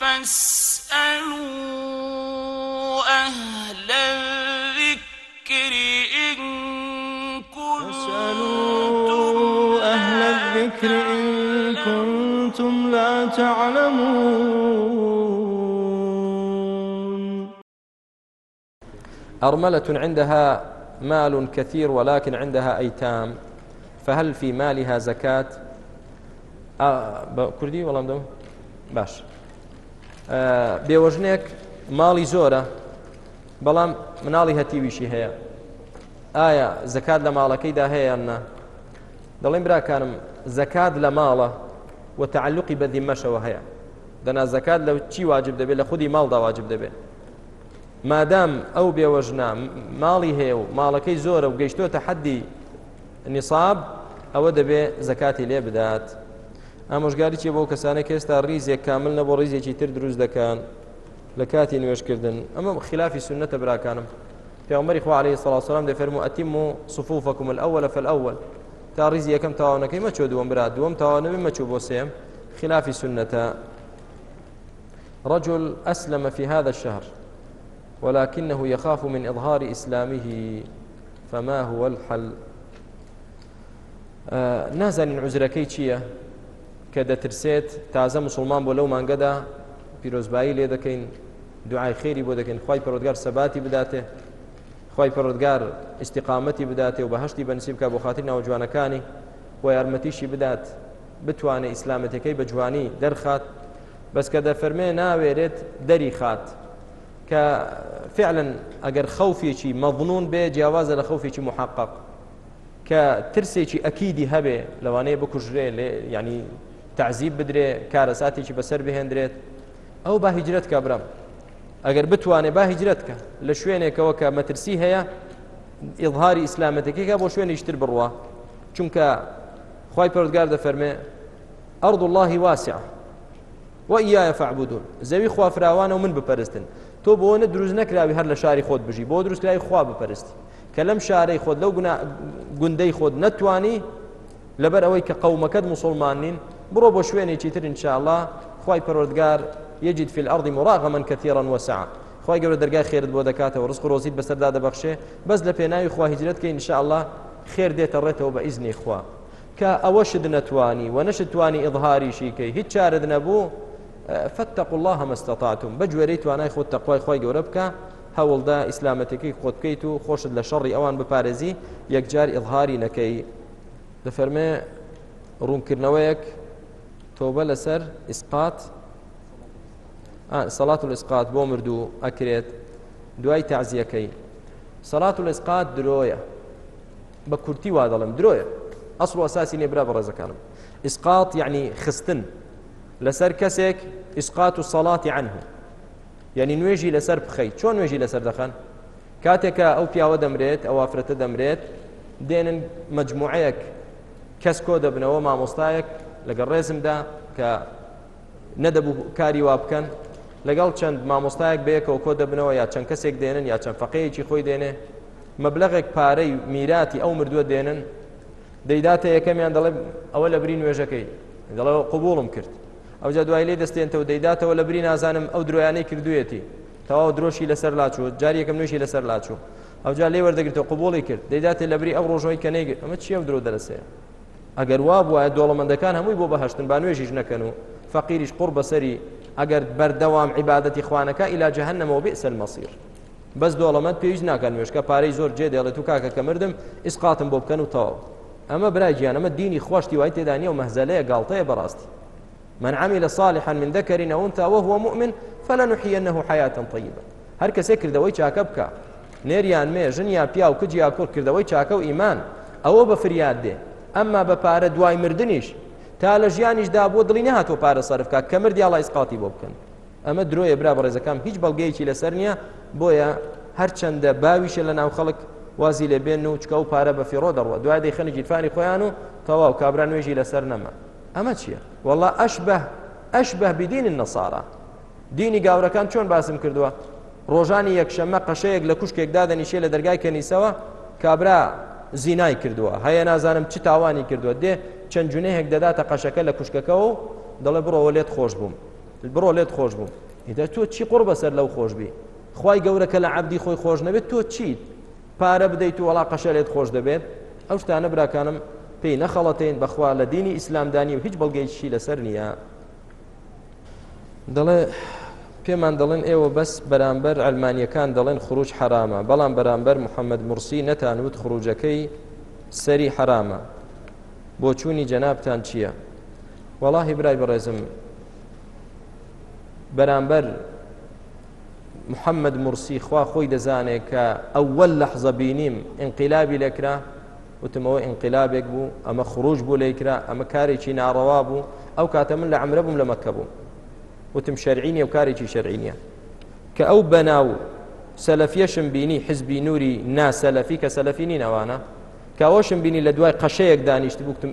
فاسألوا أهل الذكر إن فاسألوا أهل الذكر إن كنتم لا تعلمون. أرملة عندها مال كثير ولكن عندها أيتام فهل في مالها زكاة؟ آه كردي والله باش. بێوەژنێک ماڵی زۆرە بەڵام مناڵی هەتیویشی هەیە. ئایا زکات لە ماڵەکەیدا هەیەیاننا دەڵێن براکانم زکات لە ماڵە و تعلقی بە دیمەشەوە هەیە. دەنا زکات لە چی واجب دەبێت؟ لە خودی ماڵدا واجب دەبێت. مادام ئەو بێوەژنا ماڵی هەیە و ماڵەکەی زۆرە و گەیشتۆتە حەدی نیصاب ئەوە دەبێت زکاتی لێ بدات. ئامۆژگاری چێ بۆ کەسانە کە ئێستا ڕیزێک کامل نەبوو ڕیزێکی تر دروست دەکەن لە کاتی نوێشکردن ئەمە خلافی سنەتە براکانم. پیامبەری خوا عليه والسلام دەفەرمو ئەتیموا صفوفكم الأول فالأول. تا ڕیزی یەکەم تاوانەکەی مەچۆ دووەم برا دووەم تاوانەوەی مەچوو بۆ سێم خلافی سنة رجل أسلم في هذا الشهر ولكنه يخاف من إظهار إسلامه فما هو الحل؟ آه نازانین عزرەکەی چییە کە دەترسێت تازە مسلمان بۆ لەو مانگەدا پیرۆزبایی لێ دەکەین دوعای خێری بۆ دەکەین خی پەرۆدگار سەباتی بداتێ خی پەرۆدگار استیقامەتی بداتێ و بەهشتی بەنسیب بکە بۆ خاطر ناوجوانەکانی و یارمەتیشی بدات بتوانێت ئیسلامەتەکەی بە جوانی دەرخات. بەس کە دەفەرمێ ناوێرێت دەری خات کە فعلا ئەگەر خەوفێکی مەظنون بێ جیاوازە لە خەوفێکی محقق. کە ترسێکی ئەکیدی هەبێ لەوانەیە بکوژرێ ینی تعزیب بدرێ کارەساتێکی بەسەر بهێنرێت ئەو با هیجرەت کە برم ئەگەر بتوانێت با هیجرەت کە لە شوێنێکەوە کە مەترسی هەیە ئظهاری ئیسلامەتەکەیکە بۆ شوێنیشتر بڕوە چونکە خی پەرودگار دەفەرمێ ئەرض الله واسع وإياي فاعبدون. زەوی خوافراوانە و من بپەرستن. تۆ بۆنە دروست نەکراوی هەر لە شاری خۆت بژی بۆ دروستکراوی خوا بپەرستی. کە لەم شارەی خۆت لەو گوندەی خۆت نەتوانی لەبەر ئەوەی کە قەومەکەت مسلمان نین بڕۆ بۆ شوێنێکی تر انشاءله خی پەرۆردگار يجد في الأرض مراغما كثيرا وسعا. خی گەورە دەرگای خێرت بۆ دەکاتەوە ڕست ڕۆزیت بەسەردا دەبەخشێ بەس لە پێناوی خوا هیجرەت کە انشاءله خێر دێتە ڕێتەوە بە ئیزنی خوا کە ئەوە شت نەتوانی و نەشتوانی ئظهاریشیکەی هیچ چارت نەبوو فاتقوا الله ما استطعتم. بجوێرەی توانای خۆت تەقوای خۆی گەورە بکە هەوڵدا ئیسلامەتەکەی خۆت بکەیت و خۆشت لە شەڕی ئەوان بپارێزی یەکجار ئظهاری نەکەی ڕوونکردنەوەیەک تۆبە لەسەر ئیسقات سەڵات و ئسقات بۆ مردوو ئەکرێت دوای تعزیەکەی سەڵات و ئسقات درۆیە بە کورتی وا دەڵم درۆیە ئەسڵ ئەساسی نێبرا بە ڕێزەکانم ئسقات یعنی خستن. کەسێک ئسقات و سەڵاتی عنه. یعنی نوێژی لەسەر بخەیت چۆن نوێژی لەسەر دەخەن کاتێکە ئەو پیاوە دەمرێت ئەو ئافرەتە دەمرێت دێنن مجموعەیەک کەس کۆ دەبنەوە مامۆستایەک لەگەڵ ڕێزمدا کە نەدەبوو کاری وا بکەن لەگەڵ چەند مامۆستایەک بەیەکەوە کۆ دەبنەوە یا چەند کەسێک دێنن یا چەند فەقەیەکی خۆی دێنێ مەبلغێک پارەی میراتی ئەو مردووە دێنن دەیداتە یەکەمیان دەڵێ ئەوە لە بری نوێژەکەی دەڵێ قوبوڵم کرد. ئەو جا دوای لێ دەستێنتەوە دەیداتەوە لە بری نازانم ئەو درۆیانەی کردوێتی تەواو درۆشی لەسەر لاچوو جاری یەکەم نوێشی لەسەر لاچوو ئەو جا لێ وەردەگرێتەوە قوبوڵی کرد دەیداتێ لە بری ئەو ڕۆژەوەی کە نەیگرت ئەمە چیە درۆ دەرەسەیە؟ ئەگەر وا بووە دۆڵەمەندەکان هەمووی بۆ بەهشتن با نوێژیش نەکەن و فەقیریش قڕ بەسەری ئەگەر بەردەوام عیباەتی خوانەکە ئیلا جەهنەمەوە بێ سەر مەسیر بەس دۆڵەمەند پێویست ناکەن نوێشکە پارەی زۆر جێ دێڵێت و کاکە کە مردم ئیسقاتم بۆ بکەن و تەواو. ئەمە برای گیان ئەمە دینی خۆشتی وای تێدا نیە و مەهزەلەیە گاڵتەیە بەڕاستی. من عمل صالحا من ذكر أو أنثى وهو مؤمن فلنحيينه حياة طيبة. هر کەسێ کردەوەی چاکە بکە نێریان مێ ژنیا پیا و کجیا کوڕ کردەوەی چاکە و ئیمان ئەوە بە فریاد دێ. ئەمما بە پارە دوای مردنیش. تا لە ژیانیشدا بۆ دڵی نهاتۆ پارە سەرفکە کە مردی ئاڵای سقاتی بۆ بکەن. ئەمە درۆیە برا بە ڕێزەکەم هیچ بەڵگەیەکی لەسەر نییە بۆیە هەرچەندە باویشە لە ناو خەڵک وازی لێ بێن و چکە و پارە بە فیڕۆ دەڕوە. دوای دەیخەنی جیرفانی خۆیان و تەواو کابرا نوێژی لەسەر نەما. ئەمە چییە؟ والله ئەشبه ئەشبه بدین النەسارە دینی گاورەکان چۆن باسم کردووە؟ ڕۆژانی یەکشەممە قەشەیەک لە کوشکێکدا دەنیشێ لە دەرگای کەنیسەوە کابرا زینای کردووە. هەیە نازانم چ تاوانی کردووە. دێ چەند جونەیەک دەداتە قەشەکە لە کوشکەکە و دەڵێ بڕەوە لێت خۆش بووم. بڕۆ لێت خۆش بوو ئیدە تۆ چی قڕ بەسەر لەو خۆش بی؟ خی گەورەکە لە عبدی خۆی خۆش نەبێت تۆ چیت پارە بدەیت و وڵا قەشە لێت خۆش دەبێت. ئەو شتانە براکانم پێی نەخەڵەتین بەخوا لە دینی ئیسلامدانی و هیچ بەڵگەیشی لەسەر نییە. دەڵێ پێمان دەڵێن ئێوە بەس بەرامبەر ئەلمانیەکان دەڵێن خروج حرامە بەڵام بەرامبەر محەممەد مرسی نەتانوت خروجەکەی سەری حرامە بۆ چوونی جەنابتان چییە؟ وەڵاهی برای بەڕێزم بەرامبەر محەممەد مرسی خوا خۆی دەزانێت کە ئەوەل لە حزە بینیم انقلابی لەکرا وتمەوە انقلابێک بوو ئەمە خروج بوو لەیکرا ئەمە کارێکی ناڕەوا بوو ئەو کاتە من لە عمرە بووم لە وتم شەرعینیە و کارێکی شەرعینیە کە ئەو بەناو سەلەفیەشم بینی حزبی نووری ناسەلەفی کە سەلەفینی نەوانە کاوەشم بینی لە دوای قەشەیەک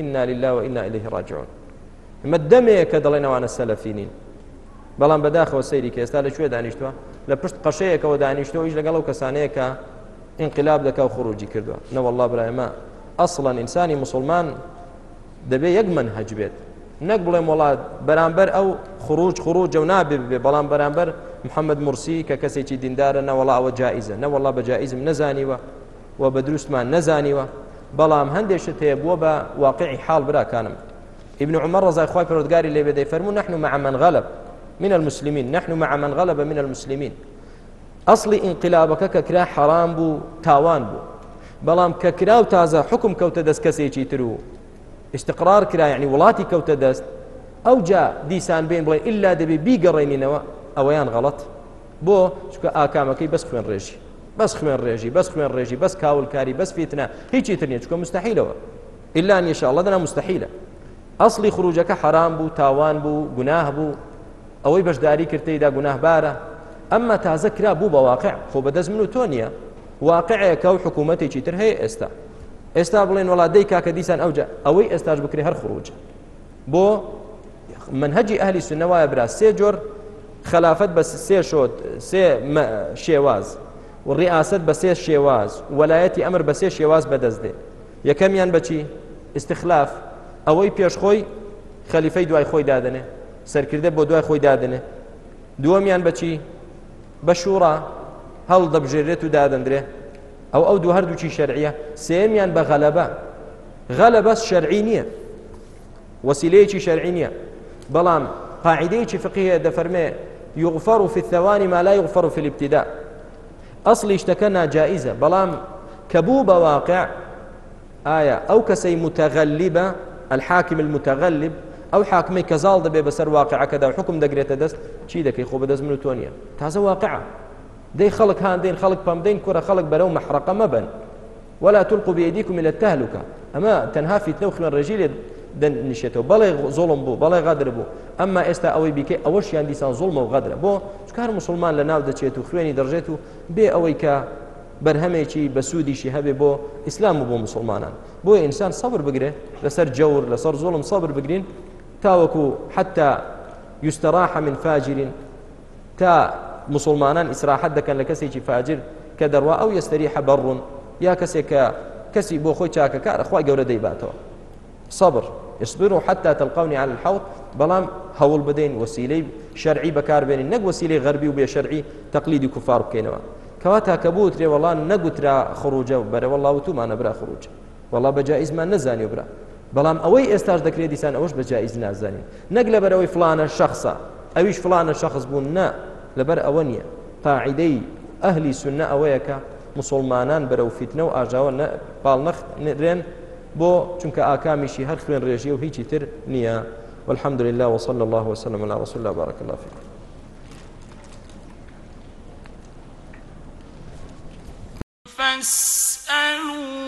ئنا لله و ئنا إليه راجعون. ئمە دەمەیە کە دەڵێنەوانە سەلەفینین بەڵام بەداخەوە سەیری کە ئێستا لەکوێ دانیشتووە لە پشت قەشەیەکەوە دانیشتەوە هیچ لەگەڵ ئەو کەسانەیە کە انقلاب دەکا و خروجی کردووە نەوەله برایمە ئەسڵەن ئینسانی مسلمان یەک منهج بێت نەک بڵێم وڵات بەرامبەر ئەو خروج خروج و نابێ بێ بەڵام بەرامبەر محەممەد مرسی کە کەسێکی دیندارە نەوەڵاوە جائیزە نەوەڵا بە جائیزم نەزانیوە و بە دروستمان نەزانیوە. بەڵام هەندێشت هەیە بووە بە واقعی حاڵ ابن عمر رضي الله پرودگاری لێ بێدەی فەرمو نحن مع من غلب من المسلمين نحن مع من غلب من المسلمين ئینقلابەکە کە کرا حرام بوو تاوان بوو. بەڵام کە کرا و تازە حکم کەوتە دەست کەسێکی تر و استقرار کرا یعنی وڵاتی کەوتە دەست ئەو جا دیسان بێن بڵێ ئللا دەبێ بیگەڕێنینەوە ئەوەیان غەڵت بۆ چکە ئاکامەکەی بەس خوێن ڕێژی بەس خوێن ڕێژی بەس خوێن ڕێژی بەس کاولکاری بەس فیتنە هیچی ترنیە إلا أن يشاء الله دەنا مستەحیلە. ئەسڵی خروجەکە حەرام بوو تاوان بوو گوناه بوو. ئەوەی بەشداری کردیدا گوناهبارە ئەمما تازە کرا بوو بە واقع خۆ بەدەست من و تۆ نییە واقعەکە و حکوومەتێکی تر ئێستا وڵات دەی کاکە دیسان ئەوجا ئەوەی ئێستاش بکرێ هەر خروج. بۆ منهجی ئەهلی سنەوایە برا سێ جۆر خلافەت بە سێ شۆت سێ شێواز و ڕیاست بە سێ شێواز وەلایەتی ئەمر بە سێ شێواز بەدەست دێ یەکەمیان بچی استخلاف. ئەوەی پێشخۆی خەلیفەی دوای خۆی دادنێ سەرکردە بۆ دوای خۆی دادنێ دووەمیان بەچی بە شوڕا هەڵ دەبژێرێت و دادەندرێ ئەو ئەو دوو هەردووچی شەرعیە سێمیان بە غەلە بەس شەرعی نییە وسیلەیەکی شەرعی نییە بەڵام قاعدەیەکی فقهەیە دەفەرمێ يغفر في الثواني ما لا يغفر في الابتداء. أصلي اشتكى ناجائزة بلام كبوب واقع. آية. أو كسي متغلبة الحاكم المتغلب ئەو حاکمی کەزاڵ دەبێ بەسەر واقعەکەدا حکم دەگرێتە دەست چی دەکەی خۆ بەدەست من و تۆ نیە تازە واقع دەی خەڵک هاندین خەڵک پەمدەین کوڕە خەڵک بەرەو مەحرەقە مەبن ولا تلقوا بأيديكم إلى التهلكة. ئەمما تەنها فیتنە و خوێن ڕژان دنشێتەوە بەڵێ زۆڵم بوو بەڵێ غادر بوو ئەمما ئێستا ئەوەی بیکە ئەوەشیان دیسان زۆڵمە و غادرە بۆ چکار مسلمان لە ناو دەچێت و خوێنی دەڕژێت و بێ ئەوەی کە بەرهەمێکی بە سوودیشی هەبێ بۆ ئیسلام و بۆ مسلمانان. بۆیە ئینسان سەبر بگرێ لەسەر جەور لەسەر زۆڵم سەبر بگرین تاوەکو حتى يستراح من فاجر. تا ئیسراحەت دەکەن لە کەسێکی فاجر کە دەڕوا ئەو یستەریحە بەڕون یا کەسێک کە کەسی بۆ خۆی چاکەکار خخوای گەورە دەیباتەوە صبر. اصبروا حتى تلقوني على الحوض. بەڵام هەوڵ بدەین وسیلەی شەرعی بەکاربێنین نەک وسیلەی غەربی و بێ شەرعی تەقلیدی کوفار بکەینەوە کەوا تاکە بوو ترێ وەڵان نەگوترا خروجە بەرەوەڵاو تومانە برا خروج. وەڵا بەجائیزمان نەزانانی برا بەڵام ئەوەی ئێستاش دەکرێت دیسان ئەوش بە جایز نازانین نەک لە بەرەوەی فلانە شخصە ئەویش فلانە شخص بوون نە لەبەر ئەوە نییە قاعدەی ئەهلی سنە ئەوەیەکە مسلمانان بەرەو فیتنە و ئاژاوە پاڵنەخ نرێن بۆ چونکە ئاکامیشی هەر خوێن ڕێژی و هیچی تر نییە. والحمد لله وصلى الله وسلم على رسول الله. بارك الله فيكم فاسألوا